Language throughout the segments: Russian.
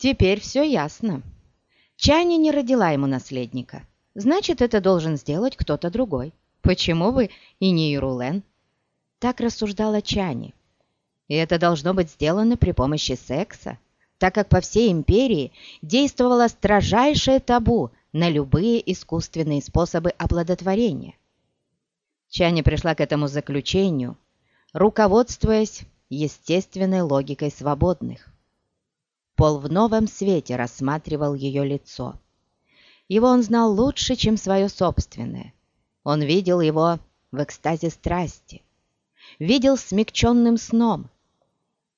Теперь все ясно. Чани не родила ему наследника. Значит, это должен сделать кто-то другой. Почему бы и не Ирулен? Так рассуждала Чани. И это должно быть сделано при помощи секса, так как по всей империи действовало строжайшее табу на любые искусственные способы оплодотворения. Чани пришла к этому заключению, руководствуясь естественной логикой свободных. Пол в новом свете рассматривал ее лицо. Его он знал лучше, чем свое собственное. Он видел его в экстазе страсти, видел смягченным сном,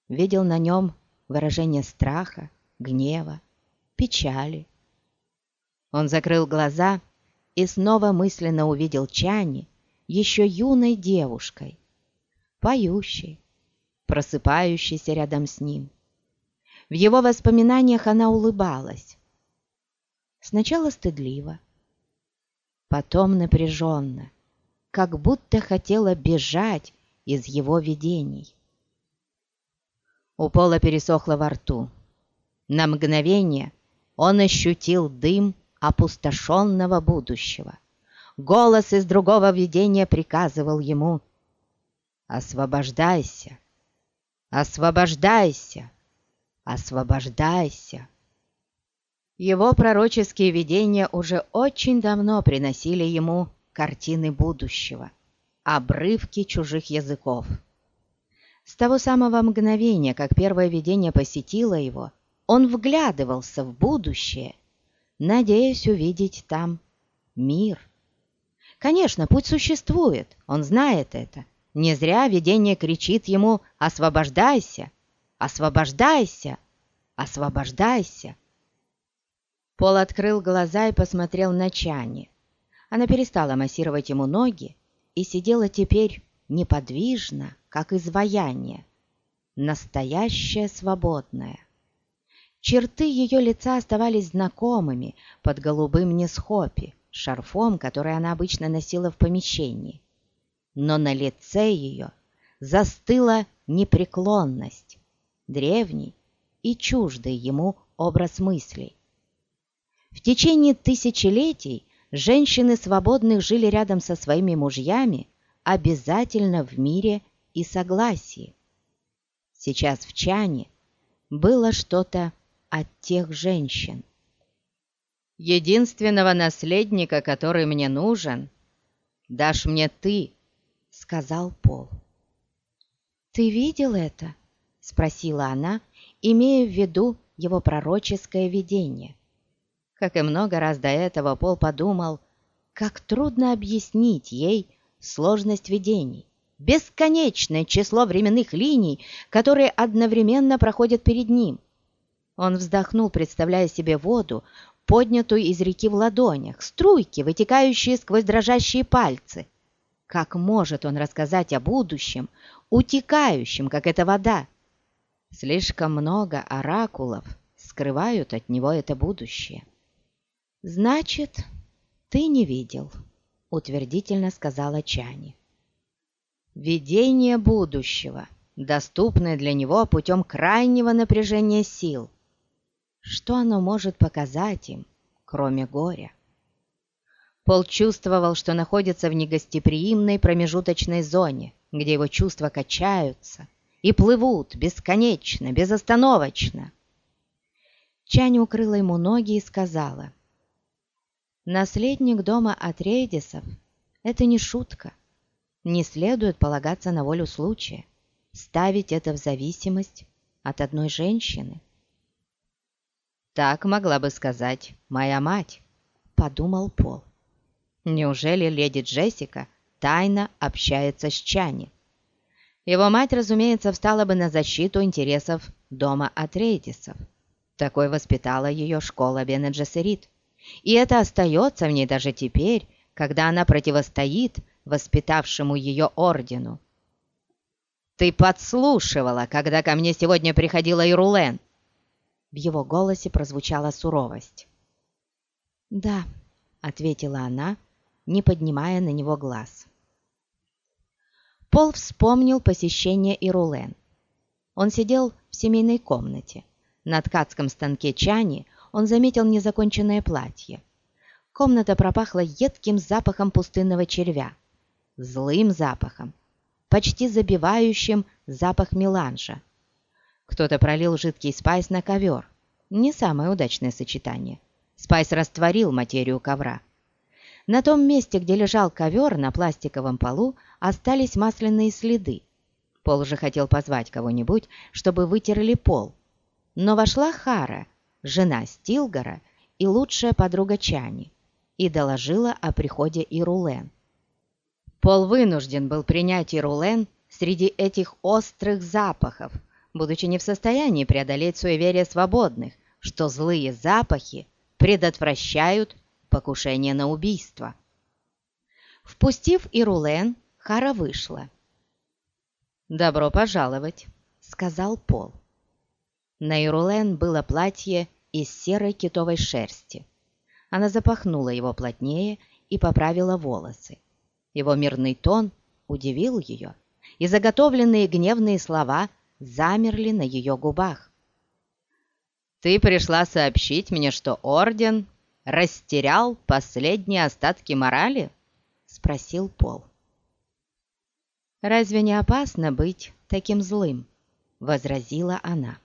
видел на нем выражение страха, гнева, печали. Он закрыл глаза и снова мысленно увидел Чани еще юной девушкой, поющей, просыпающейся рядом с ним. В его воспоминаниях она улыбалась. Сначала стыдливо, потом напряженно, как будто хотела бежать из его видений. У Пола пересохло во рту. На мгновение он ощутил дым опустошенного будущего. Голос из другого видения приказывал ему «Освобождайся! Освобождайся! Освобождайся!» Его пророческие видения уже очень давно приносили ему картины будущего, обрывки чужих языков. С того самого мгновения, как первое видение посетило его, он вглядывался в будущее, надеясь увидеть там мир. Конечно, путь существует, он знает это. Не зря видение кричит ему «Освобождайся! Освобождайся! Освобождайся!» Пол открыл глаза и посмотрел на Чани. Она перестала массировать ему ноги и сидела теперь неподвижно, как изваяние, настоящая свободная. Черты ее лица оставались знакомыми под голубым несхопи, шарфом, который она обычно носила в помещении. Но на лице ее застыла непреклонность, древний и чуждый ему образ мыслей. В течение тысячелетий женщины свободных жили рядом со своими мужьями обязательно в мире и согласии. Сейчас в Чане было что-то от тех женщин. «Единственного наследника, который мне нужен, дашь мне ты», — сказал Пол. «Ты видел это?» — спросила она, имея в виду его пророческое видение. Как и много раз до этого, Пол подумал, как трудно объяснить ей сложность видений, бесконечное число временных линий, которые одновременно проходят перед ним. Он вздохнул, представляя себе воду, поднятую из реки в ладонях, струйки, вытекающие сквозь дрожащие пальцы. Как может он рассказать о будущем, утекающем, как эта вода? Слишком много оракулов скрывают от него это будущее. «Значит, ты не видел», — утвердительно сказала Чани. «Видение будущего, доступное для него путем крайнего напряжения сил. Что оно может показать им, кроме горя?» Пол чувствовал, что находится в негостеприимной промежуточной зоне, где его чувства качаются и плывут бесконечно, безостановочно. Чань укрыла ему ноги и сказала — Наследник дома Атрейдисов – это не шутка. Не следует полагаться на волю случая, ставить это в зависимость от одной женщины. «Так могла бы сказать моя мать», – подумал Пол. «Неужели леди Джессика тайно общается с Чани?» Его мать, разумеется, встала бы на защиту интересов дома Атрейдисов. Такой воспитала ее школа Бенеджесерит. И это остается в ней даже теперь, когда она противостоит воспитавшему ее ордену. «Ты подслушивала, когда ко мне сегодня приходила Ирулен!» В его голосе прозвучала суровость. «Да», — ответила она, не поднимая на него глаз. Пол вспомнил посещение Ирулен. Он сидел в семейной комнате, На ткацком станке Чани он заметил незаконченное платье. Комната пропахла едким запахом пустынного червя, злым запахом, почти забивающим запах меланжа. Кто-то пролил жидкий спайс на ковер. Не самое удачное сочетание. Спайс растворил материю ковра. На том месте, где лежал ковер на пластиковом полу, остались масляные следы. Пол уже хотел позвать кого-нибудь, чтобы вытерли пол. Но вошла Хара, жена Стилгора и лучшая подруга Чани, и доложила о приходе Ирулен. Пол вынужден был принять Ирулен среди этих острых запахов, будучи не в состоянии преодолеть суеверие свободных, что злые запахи предотвращают покушение на убийство. Впустив Ирулен, Хара вышла. «Добро пожаловать», — сказал Пол. На Ирулен было платье из серой китовой шерсти. Она запахнула его плотнее и поправила волосы. Его мирный тон удивил ее, и заготовленные гневные слова замерли на ее губах. «Ты пришла сообщить мне, что Орден растерял последние остатки морали?» — спросил Пол. «Разве не опасно быть таким злым?» — возразила она.